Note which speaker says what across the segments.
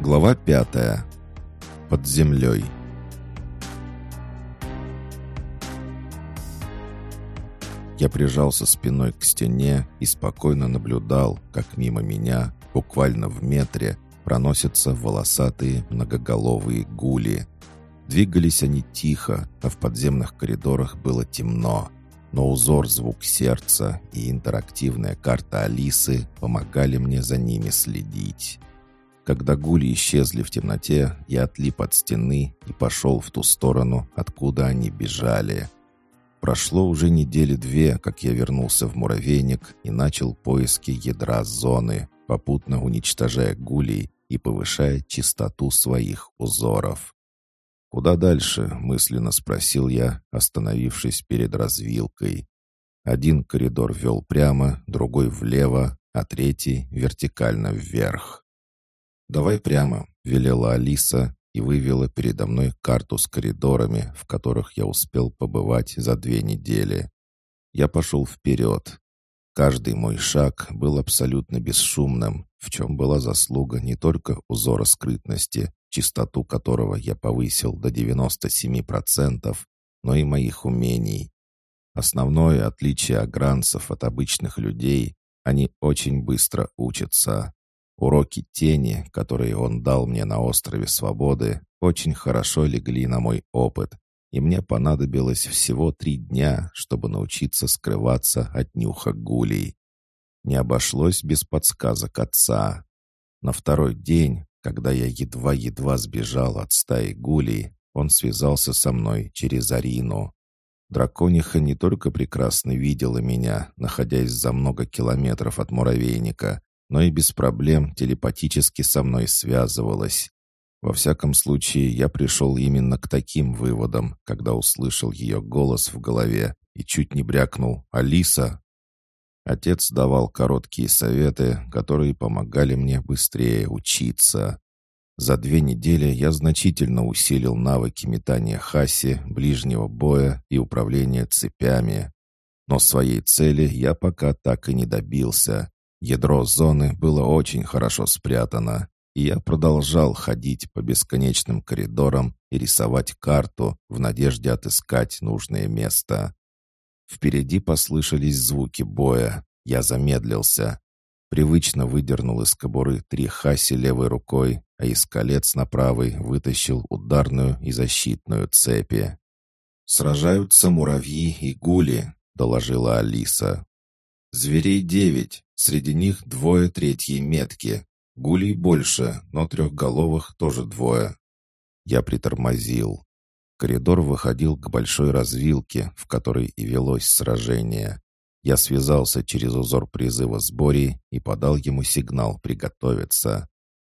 Speaker 1: Глава пятая. Под землей. Я прижался спиной к стене и спокойно наблюдал, как мимо меня, буквально в метре, проносятся волосатые многоголовые гули. Двигались они тихо, а в подземных коридорах было темно. Но узор звук сердца и интерактивная карта Алисы помогали мне за ними следить. Когда гули исчезли в темноте, я отлип от стены и пошел в ту сторону, откуда они бежали. Прошло уже недели две, как я вернулся в муравейник и начал поиски ядра зоны, попутно уничтожая гулей и повышая чистоту своих узоров. «Куда дальше?» — мысленно спросил я, остановившись перед развилкой. Один коридор вел прямо, другой влево, а третий — вертикально вверх. «Давай прямо», — велела Алиса и вывела передо мной карту с коридорами, в которых я успел побывать за две недели. Я пошел вперед. Каждый мой шаг был абсолютно бесшумным, в чем была заслуга не только узора скрытности, чистоту которого я повысил до 97%, но и моих умений. Основное отличие агранцев от обычных людей — они очень быстро учатся. Уроки тени, которые он дал мне на острове Свободы, очень хорошо легли на мой опыт, и мне понадобилось всего три дня, чтобы научиться скрываться от нюха гулей. Не обошлось без подсказок отца. На второй день, когда я едва-едва сбежал от стаи гулей, он связался со мной через Арину. Дракониха не только прекрасно видела меня, находясь за много километров от муравейника, но и без проблем телепатически со мной связывалась. Во всяком случае, я пришел именно к таким выводам, когда услышал ее голос в голове и чуть не брякнул «Алиса!». Отец давал короткие советы, которые помогали мне быстрее учиться. За две недели я значительно усилил навыки метания хаси, ближнего боя и управления цепями. Но своей цели я пока так и не добился. Ядро зоны было очень хорошо спрятано, и я продолжал ходить по бесконечным коридорам и рисовать карту в надежде отыскать нужное место. Впереди послышались звуки боя. Я замедлился. Привычно выдернул из кобуры три хаси левой рукой, а из колец на правой вытащил ударную и защитную цепи. «Сражаются муравьи и гули», — доложила Алиса. «Зверей девять, Среди них двое третьей метки. Гулей больше, но трехголовых тоже двое. Я притормозил. Коридор выходил к большой развилке, в которой и велось сражение. Я связался через узор призыва с Борей и подал ему сигнал приготовиться.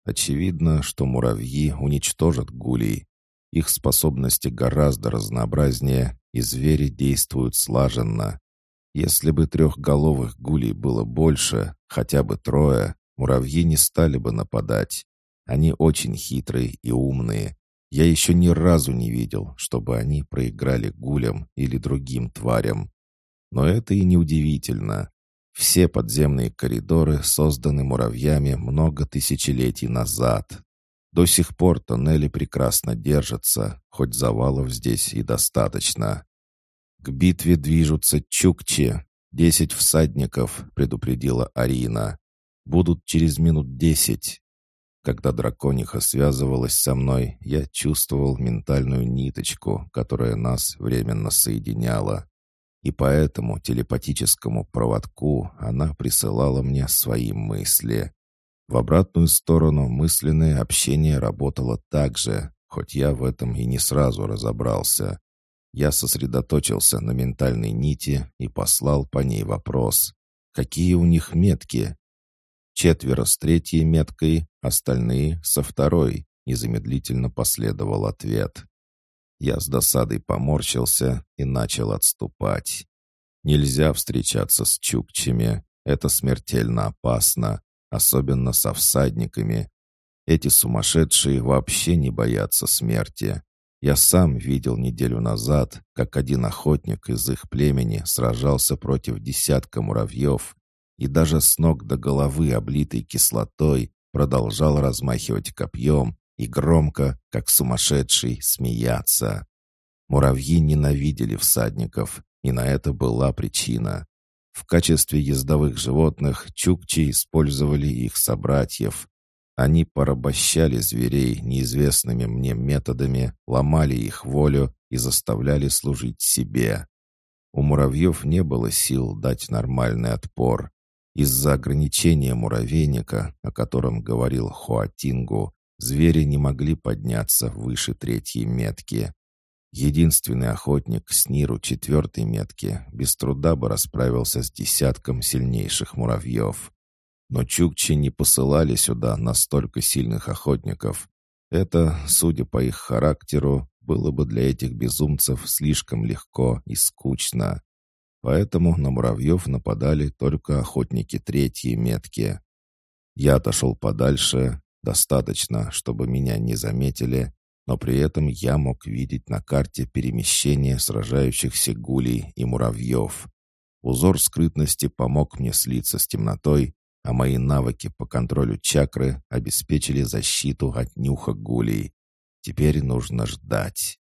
Speaker 1: Очевидно, что муравьи уничтожат гулей. Их способности гораздо разнообразнее, и звери действуют слаженно. Если бы трехголовых гулей было больше, хотя бы трое, муравьи не стали бы нападать. Они очень хитрые и умные. Я еще ни разу не видел, чтобы они проиграли гулям или другим тварям. Но это и не удивительно. Все подземные коридоры созданы муравьями много тысячелетий назад. До сих пор тоннели прекрасно держатся, хоть завалов здесь и достаточно. «К битве движутся чукчи. Десять всадников», — предупредила Арина. «Будут через минут десять». Когда дракониха связывалась со мной, я чувствовал ментальную ниточку, которая нас временно соединяла. И по этому телепатическому проводку она присылала мне свои мысли. В обратную сторону мысленное общение работало так же, хоть я в этом и не сразу разобрался. Я сосредоточился на ментальной нити и послал по ней вопрос. Какие у них метки? Четверо с третьей меткой, остальные со второй, незамедлительно последовал ответ. Я с досадой поморщился и начал отступать. Нельзя встречаться с чукчами, это смертельно опасно, особенно со всадниками. Эти сумасшедшие вообще не боятся смерти. Я сам видел неделю назад, как один охотник из их племени сражался против десятка муравьев, и даже с ног до головы, облитый кислотой, продолжал размахивать копьем и громко, как сумасшедший, смеяться. Муравьи ненавидели всадников, и на это была причина. В качестве ездовых животных чукчи использовали их собратьев. Они порабощали зверей неизвестными мне методами, ломали их волю и заставляли служить себе. У муравьев не было сил дать нормальный отпор. Из-за ограничения муравейника, о котором говорил Хуатингу, звери не могли подняться выше третьей метки. Единственный охотник с Ниру четвертой метки без труда бы расправился с десятком сильнейших муравьев. Но чукчи не посылали сюда настолько сильных охотников. Это, судя по их характеру, было бы для этих безумцев слишком легко и скучно. Поэтому на муравьев нападали только охотники третьей метки. Я отошел подальше, достаточно, чтобы меня не заметили, но при этом я мог видеть на карте перемещение сражающихся гулей и муравьев. Узор скрытности помог мне слиться с темнотой, а мои навыки по контролю чакры обеспечили защиту от нюха гулей. Теперь нужно ждать.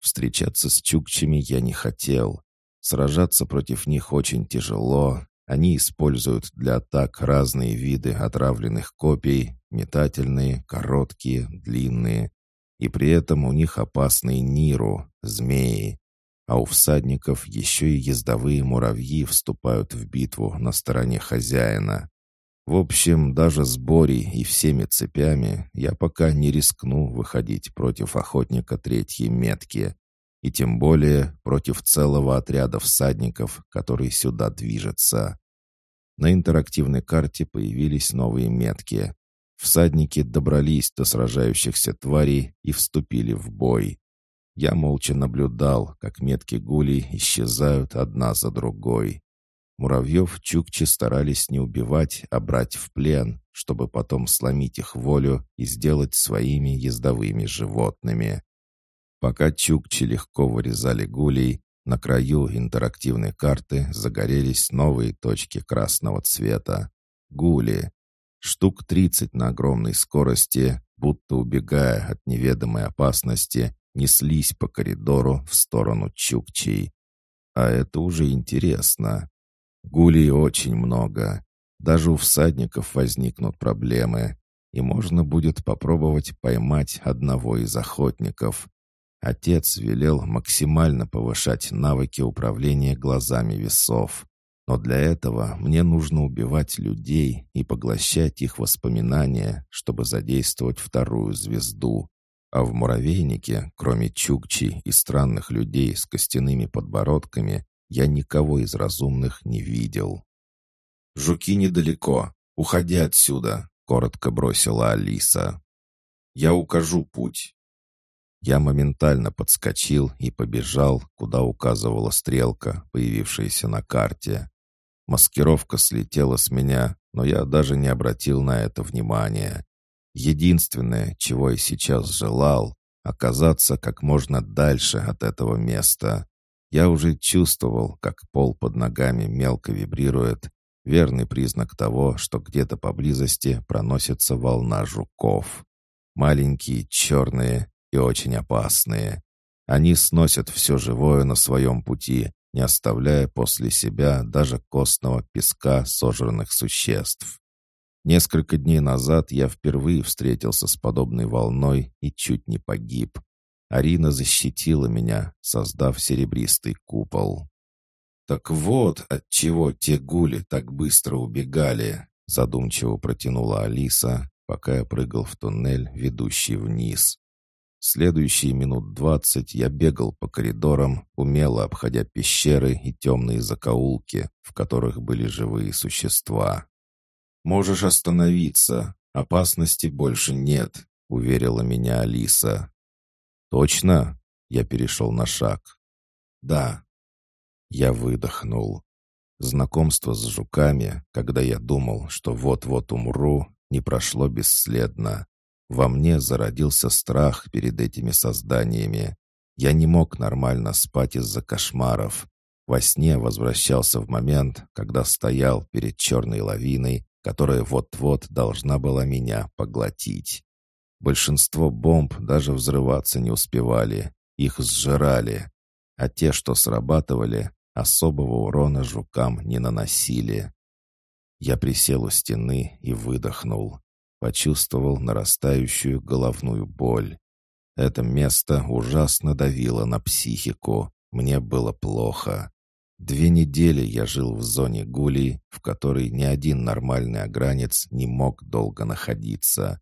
Speaker 1: Встречаться с чукчами я не хотел. Сражаться против них очень тяжело. Они используют для атак разные виды отравленных копий, метательные, короткие, длинные. И при этом у них опасные ниру, змеи. А у всадников еще и ездовые муравьи вступают в битву на стороне хозяина. В общем, даже с Борей и всеми цепями я пока не рискну выходить против охотника третьей метки, и тем более против целого отряда всадников, который сюда движется. На интерактивной карте появились новые метки. Всадники добрались до сражающихся тварей и вступили в бой. Я молча наблюдал, как метки гулей исчезают одна за другой. Муравьев чукчи старались не убивать, а брать в плен, чтобы потом сломить их волю и сделать своими ездовыми животными. Пока чукчи легко вырезали гулей, на краю интерактивной карты загорелись новые точки красного цвета. Гули. Штук 30 на огромной скорости, будто убегая от неведомой опасности, неслись по коридору в сторону чукчей. А это уже интересно. Гулей очень много. Даже у всадников возникнут проблемы, и можно будет попробовать поймать одного из охотников. Отец велел максимально повышать навыки управления глазами весов. Но для этого мне нужно убивать людей и поглощать их воспоминания, чтобы задействовать вторую звезду. А в муравейнике, кроме чукчи и странных людей с костяными подбородками, я никого из разумных не видел. «Жуки недалеко. Уходи отсюда», — коротко бросила Алиса. «Я укажу путь». Я моментально подскочил и побежал, куда указывала стрелка, появившаяся на карте. Маскировка слетела с меня, но я даже не обратил на это внимания. Единственное, чего я сейчас желал, оказаться как можно дальше от этого места. Я уже чувствовал, как пол под ногами мелко вибрирует, верный признак того, что где-то поблизости проносится волна жуков. Маленькие, черные и очень опасные. Они сносят все живое на своем пути, не оставляя после себя даже костного песка сожранных существ. Несколько дней назад я впервые встретился с подобной волной и чуть не погиб. Арина защитила меня, создав серебристый купол. «Так вот, от чего те гули так быстро убегали», задумчиво протянула Алиса, пока я прыгал в туннель, ведущий вниз. Следующие минут двадцать я бегал по коридорам, умело обходя пещеры и темные закоулки, в которых были живые существа. «Можешь остановиться, опасности больше нет», — уверила меня Алиса. «Точно?» — я перешел на шаг. «Да». Я выдохнул. Знакомство с жуками, когда я думал, что вот-вот умру, не прошло бесследно. Во мне зародился страх перед этими созданиями. Я не мог нормально спать из-за кошмаров. Во сне возвращался в момент, когда стоял перед черной лавиной которая вот-вот должна была меня поглотить. Большинство бомб даже взрываться не успевали, их сжирали, а те, что срабатывали, особого урона жукам не наносили. Я присел у стены и выдохнул. Почувствовал нарастающую головную боль. Это место ужасно давило на психику. Мне было плохо. Две недели я жил в зоне гулей, в которой ни один нормальный огранец не мог долго находиться.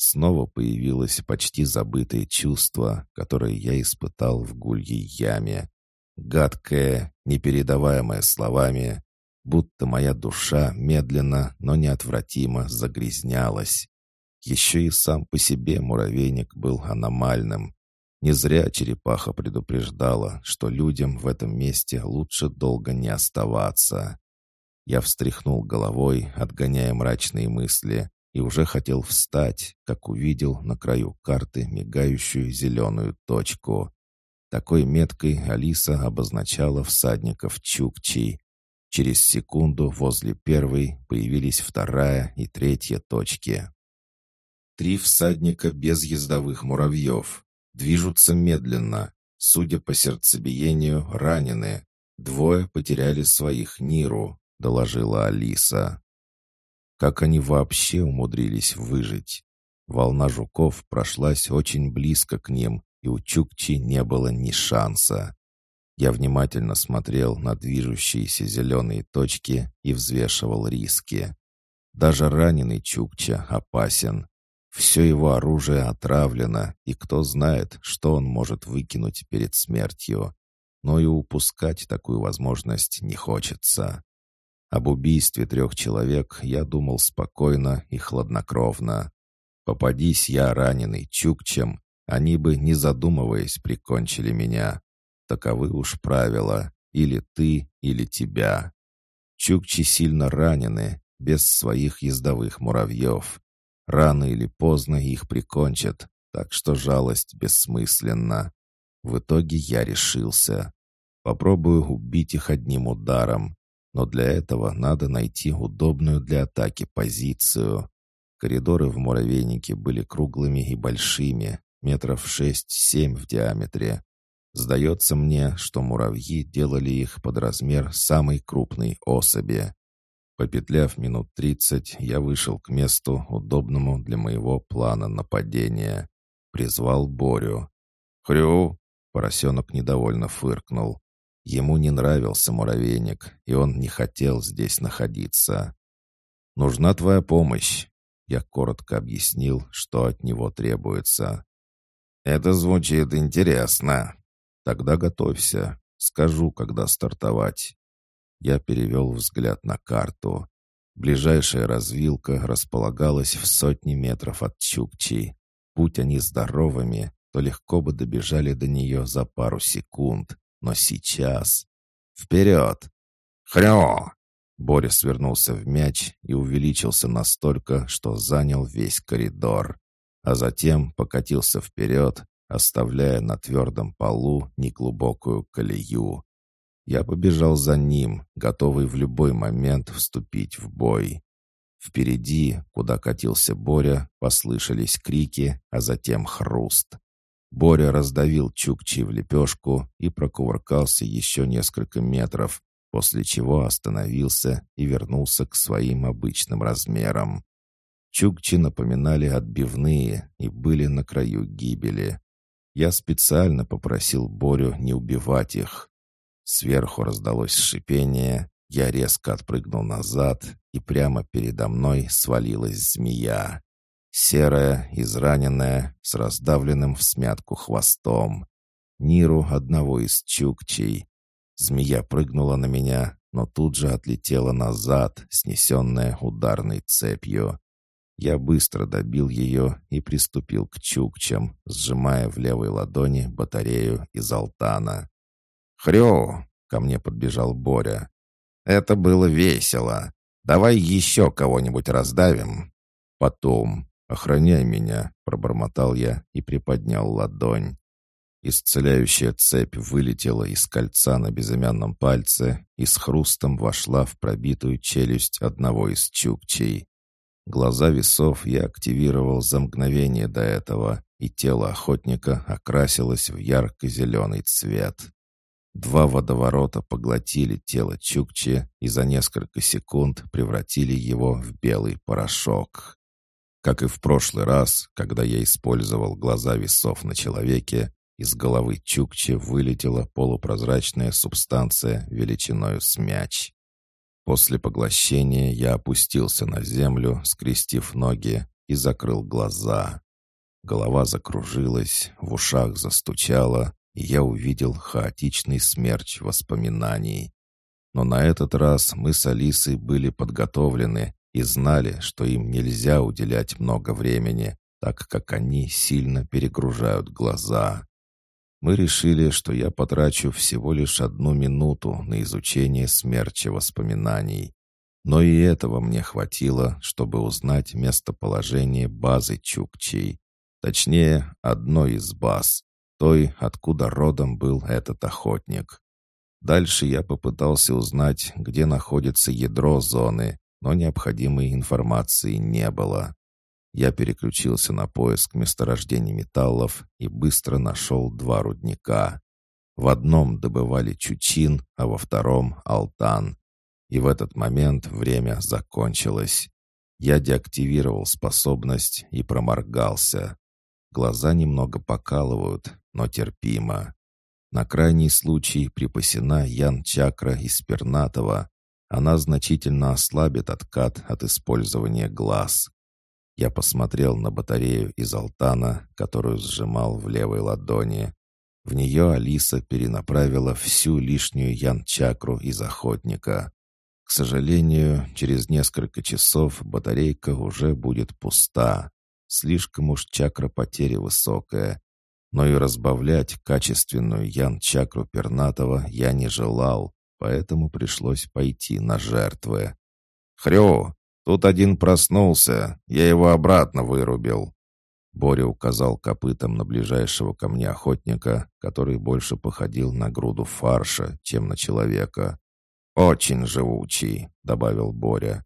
Speaker 1: Снова появилось почти забытое чувство, которое я испытал в гульей яме. Гадкое, непередаваемое словами, будто моя душа медленно, но неотвратимо загрязнялась. Еще и сам по себе муравейник был аномальным. Не зря черепаха предупреждала, что людям в этом месте лучше долго не оставаться. Я встряхнул головой, отгоняя мрачные мысли, и уже хотел встать, как увидел на краю карты мигающую зеленую точку. Такой меткой Алиса обозначала всадников Чукчей. Через секунду возле первой появились вторая и третья точки. Три всадника без ездовых муравьев. Движутся медленно. Судя по сердцебиению, ранены. Двое потеряли своих Ниру, доложила Алиса. Как они вообще умудрились выжить? Волна жуков прошлась очень близко к ним, и у Чукчи не было ни шанса. Я внимательно смотрел на движущиеся зеленые точки и взвешивал риски. Даже раненый Чукча опасен. Все его оружие отравлено, и кто знает, что он может выкинуть перед смертью. Но и упускать такую возможность не хочется. Об убийстве трех человек я думал спокойно и хладнокровно. Попадись я раненый Чукчем, они бы, не задумываясь, прикончили меня. Таковы уж правила. Или ты, или тебя. Чукчи сильно ранены, без своих ездовых муравьев. Рано или поздно их прикончат, так что жалость бессмысленна. В итоге я решился. Попробую убить их одним ударом, но для этого надо найти удобную для атаки позицию. Коридоры в муравейнике были круглыми и большими, метров шесть-семь в диаметре. Сдается мне, что муравьи делали их под размер самой крупной особи. Попетляв минут тридцать, я вышел к месту, удобному для моего плана нападения. Призвал Борю. «Хрю!» — поросенок недовольно фыркнул. Ему не нравился муравейник, и он не хотел здесь находиться. «Нужна твоя помощь», — я коротко объяснил, что от него требуется. «Это звучит интересно». «Тогда готовься. Скажу, когда стартовать». Я перевел взгляд на карту. Ближайшая развилка располагалась в сотни метров от Чукчи. Будь они здоровыми, то легко бы добежали до нее за пару секунд. Но сейчас... Вперед! Хрё! Боря свернулся в мяч и увеличился настолько, что занял весь коридор, а затем покатился вперед, оставляя на твердом полу неглубокую колею. Я побежал за ним, готовый в любой момент вступить в бой. Впереди, куда катился Боря, послышались крики, а затем хруст. Боря раздавил Чукчи в лепешку и прокувыркался еще несколько метров, после чего остановился и вернулся к своим обычным размерам. Чукчи напоминали отбивные и были на краю гибели. Я специально попросил Борю не убивать их. Сверху раздалось шипение, я резко отпрыгнул назад, и прямо передо мной свалилась змея. Серая, израненная, с раздавленным в смятку хвостом. Ниру одного из чукчей. Змея прыгнула на меня, но тут же отлетела назад, снесенная ударной цепью. Я быстро добил ее и приступил к чукчам, сжимая в левой ладони батарею из алтана. «Хрю!» — ко мне подбежал Боря. «Это было весело. Давай еще кого-нибудь раздавим». «Потом», «Охраняй меня», — пробормотал я и приподнял ладонь. Исцеляющая цепь вылетела из кольца на безымянном пальце и с хрустом вошла в пробитую челюсть одного из чукчей. Глаза весов я активировал за мгновение до этого, и тело охотника окрасилось в ярко-зеленый цвет. Два водоворота поглотили тело Чукчи и за несколько секунд превратили его в белый порошок. Как и в прошлый раз, когда я использовал глаза весов на человеке, из головы Чукчи вылетела полупрозрачная субстанция величиною с мяч. После поглощения я опустился на землю, скрестив ноги, и закрыл глаза. Голова закружилась, в ушах застучало, и я увидел хаотичный смерч воспоминаний. Но на этот раз мы с Алисой были подготовлены и знали, что им нельзя уделять много времени, так как они сильно перегружают глаза. Мы решили, что я потрачу всего лишь одну минуту на изучение смерчи воспоминаний. Но и этого мне хватило, чтобы узнать местоположение базы Чукчей. Точнее, одной из баз, той, откуда родом был этот охотник. Дальше я попытался узнать, где находится ядро зоны, но необходимой информации не было. Я переключился на поиск месторождений металлов и быстро нашел два рудника. В одном добывали чучин, а во втором — алтан. И в этот момент время закончилось. Я деактивировал способность и проморгался. Глаза немного покалывают, но терпимо. На крайний случай припасена ян-чакра из пернатого. Она значительно ослабит откат от использования глаз. Я посмотрел на батарею из алтана, которую сжимал в левой ладони. В нее Алиса перенаправила всю лишнюю ян-чакру из охотника. К сожалению, через несколько часов батарейка уже будет пуста. Слишком уж чакра потери высокая. Но и разбавлять качественную ян-чакру пернатого я не желал, поэтому пришлось пойти на жертвы. «Хрю, тут один проснулся, я его обратно вырубил». Боря указал копытом на ближайшего ко мне охотника, который больше походил на груду фарша, чем на человека. «Очень живучий», — добавил Боря.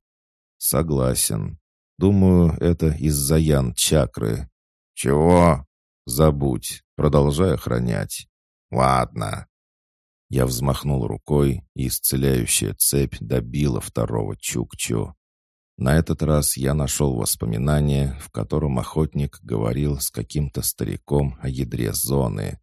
Speaker 1: «Согласен. Думаю, это из-за ян-чакры». «Чего?» «Забудь. Продолжай охранять». «Ладно». Я взмахнул рукой, и исцеляющая цепь добила второго Чукчу. На этот раз я нашел воспоминание, в котором охотник говорил с каким-то стариком о ядре зоны.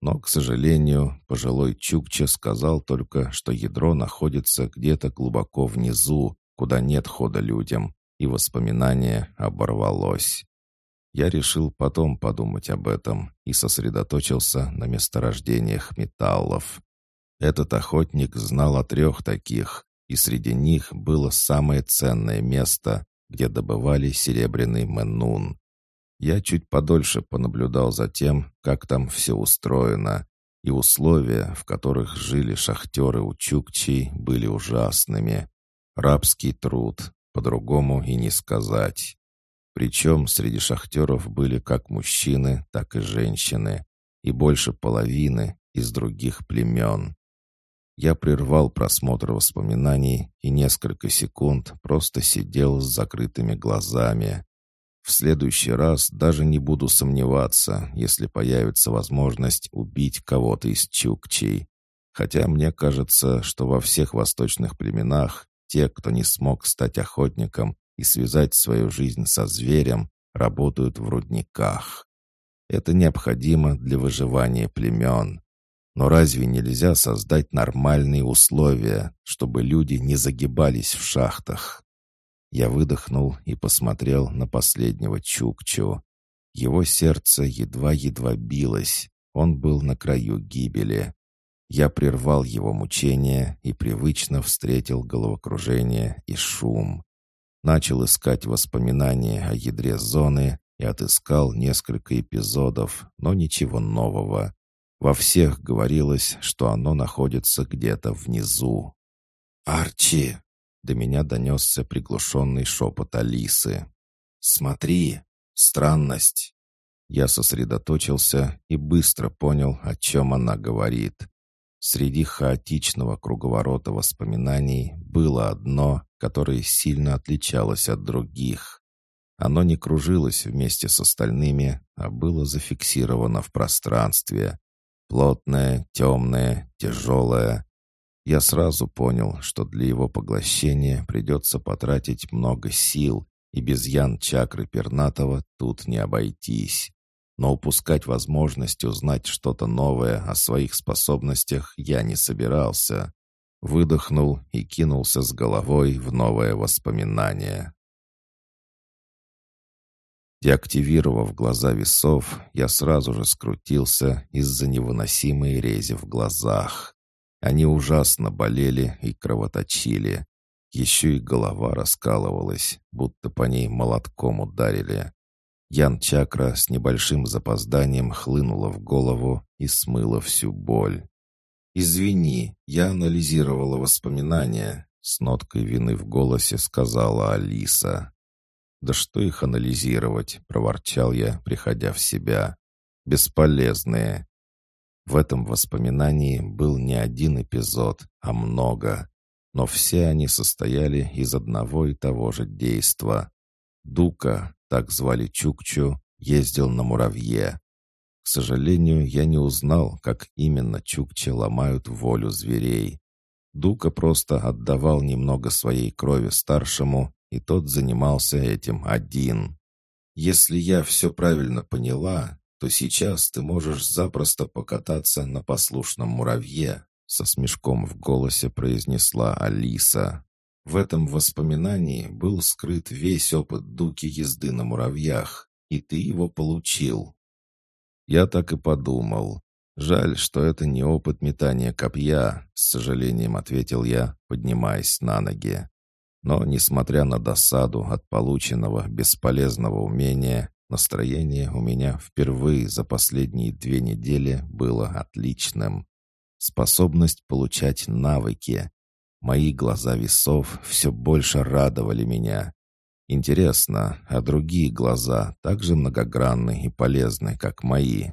Speaker 1: Но, к сожалению, пожилой Чукча сказал только, что ядро находится где-то глубоко внизу, куда нет хода людям, и воспоминание оборвалось. Я решил потом подумать об этом и сосредоточился на месторождениях металлов. Этот охотник знал о трех таких, и среди них было самое ценное место, где добывали серебряный менун. Я чуть подольше понаблюдал за тем, как там все устроено, и условия, в которых жили шахтеры у Чукчей, были ужасными. Рабский труд, по-другому и не сказать. Причем среди шахтеров были как мужчины, так и женщины, и больше половины из других племен. Я прервал просмотр воспоминаний и несколько секунд просто сидел с закрытыми глазами. В следующий раз даже не буду сомневаться, если появится возможность убить кого-то из чукчей. Хотя мне кажется, что во всех восточных племенах те, кто не смог стать охотником и связать свою жизнь со зверем, работают в рудниках. Это необходимо для выживания племен. Но разве нельзя создать нормальные условия, чтобы люди не загибались в шахтах? Я выдохнул и посмотрел на последнего Чукчу. Его сердце едва-едва билось, он был на краю гибели. Я прервал его мучения и привычно встретил головокружение и шум. Начал искать воспоминания о ядре зоны и отыскал несколько эпизодов, но ничего нового. Во всех говорилось, что оно находится где-то внизу. «Арчи!» — до меня донесся приглушенный шепот Алисы. «Смотри! Странность!» Я сосредоточился и быстро понял, о чем она говорит. Среди хаотичного круговорота воспоминаний было одно, которое сильно отличалось от других. Оно не кружилось вместе с остальными, а было зафиксировано в пространстве. Плотное, темное, тяжелое. Я сразу понял, что для его поглощения придется потратить много сил, и без ян-чакры пернатого тут не обойтись но упускать возможность узнать что-то новое о своих способностях я не собирался. Выдохнул и кинулся с головой в новое воспоминание. Деактивировав глаза весов, я сразу же скрутился из-за невыносимой рези в глазах. Они ужасно болели и кровоточили. Еще и голова раскалывалась, будто по ней молотком ударили. Ян-чакра с небольшим запозданием хлынула в голову и смыла всю боль. «Извини, я анализировала воспоминания», — с ноткой вины в голосе сказала Алиса. «Да что их анализировать?» — проворчал я, приходя в себя. «Бесполезные». В этом воспоминании был не один эпизод, а много. Но все они состояли из одного и того же действа. Дука, так звали Чукчу, ездил на муравье. К сожалению, я не узнал, как именно чукчи ломают волю зверей. Дука просто отдавал немного своей крови старшему, и тот занимался этим один. «Если я все правильно поняла, то сейчас ты можешь запросто покататься на послушном муравье», со смешком в голосе произнесла Алиса. В этом воспоминании был скрыт весь опыт Дуки езды на муравьях, и ты его получил. Я так и подумал. Жаль, что это не опыт метания копья, с сожалением ответил я, поднимаясь на ноги. Но, несмотря на досаду от полученного бесполезного умения, настроение у меня впервые за последние две недели было отличным. Способность получать навыки, Мои глаза весов все больше радовали меня. Интересно, а другие глаза также многогранны и полезны, как мои?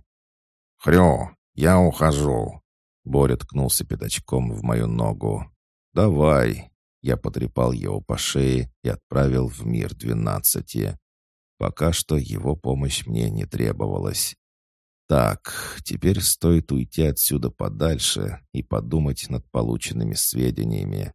Speaker 1: «Хрю, я ухожу!» Боря ткнулся пятачком в мою ногу. «Давай!» Я потрепал его по шее и отправил в мир двенадцати. Пока что его помощь мне не требовалась. Так, теперь стоит уйти отсюда подальше и подумать над полученными сведениями.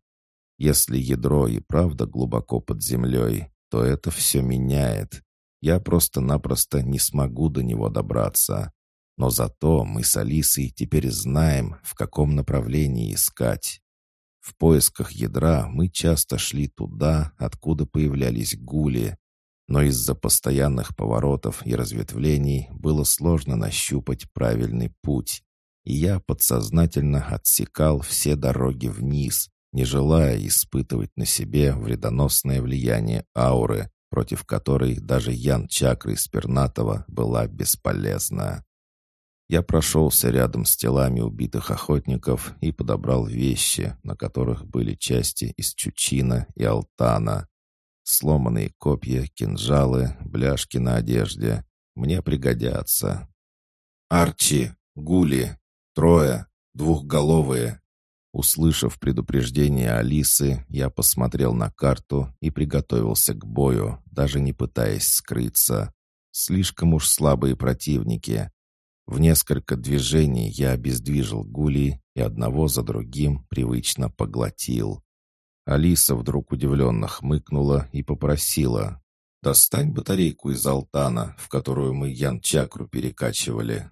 Speaker 1: Если ядро и правда глубоко под землей, то это все меняет. Я просто-напросто не смогу до него добраться. Но зато мы с Алисой теперь знаем, в каком направлении искать. В поисках ядра мы часто шли туда, откуда появлялись гули, но из-за постоянных поворотов и разветвлений было сложно нащупать правильный путь, и я подсознательно отсекал все дороги вниз, не желая испытывать на себе вредоносное влияние ауры, против которой даже Ян-чакра из Пернатова была бесполезна. Я прошелся рядом с телами убитых охотников и подобрал вещи, на которых были части из Чучина и Алтана, Сломанные копья, кинжалы, бляшки на одежде. Мне пригодятся. «Арчи! Гули! Трое! Двухголовые!» Услышав предупреждение Алисы, я посмотрел на карту и приготовился к бою, даже не пытаясь скрыться. Слишком уж слабые противники. В несколько движений я обездвижил гули и одного за другим привычно поглотил. Алиса вдруг удивленно хмыкнула и попросила. «Достань батарейку из алтана, в которую мы ян-чакру перекачивали».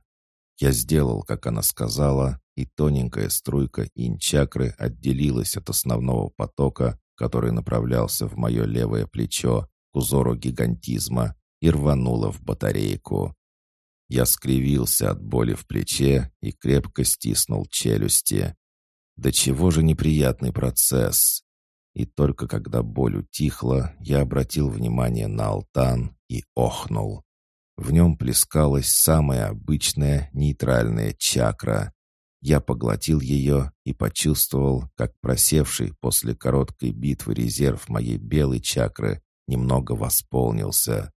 Speaker 1: Я сделал, как она сказала, и тоненькая струйка инь-чакры отделилась от основного потока, который направлялся в мое левое плечо к узору гигантизма и рванула в батарейку. Я скривился от боли в плече и крепко стиснул челюсти. Да чего же неприятный процесс. И только когда боль утихла, я обратил внимание на алтан и охнул. В нем плескалась самая обычная нейтральная чакра. Я поглотил ее и почувствовал, как просевший после короткой битвы резерв моей белой чакры немного восполнился.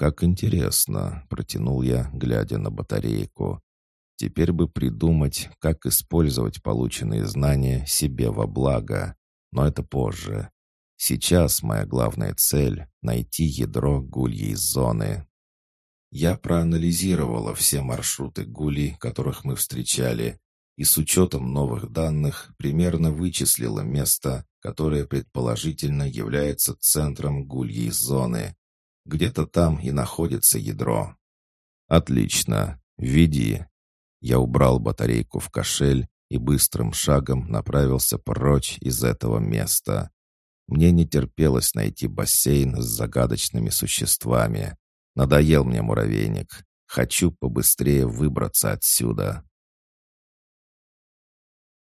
Speaker 1: Как интересно», — протянул я, глядя на батарейку. «Теперь бы придумать, как использовать полученные знания себе во благо. Но это позже. Сейчас моя главная цель — найти ядро гульей зоны». Я проанализировала все маршруты гулей, которых мы встречали, и с учетом новых данных примерно вычислила место, которое предположительно является центром гульей зоны. Где-то там и находится ядро. Отлично. Веди. Я убрал батарейку в кошель и быстрым шагом направился прочь из этого места. Мне не терпелось найти бассейн с загадочными существами. Надоел мне муравейник. Хочу побыстрее выбраться отсюда.